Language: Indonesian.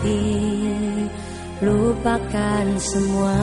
hati lupakan semua.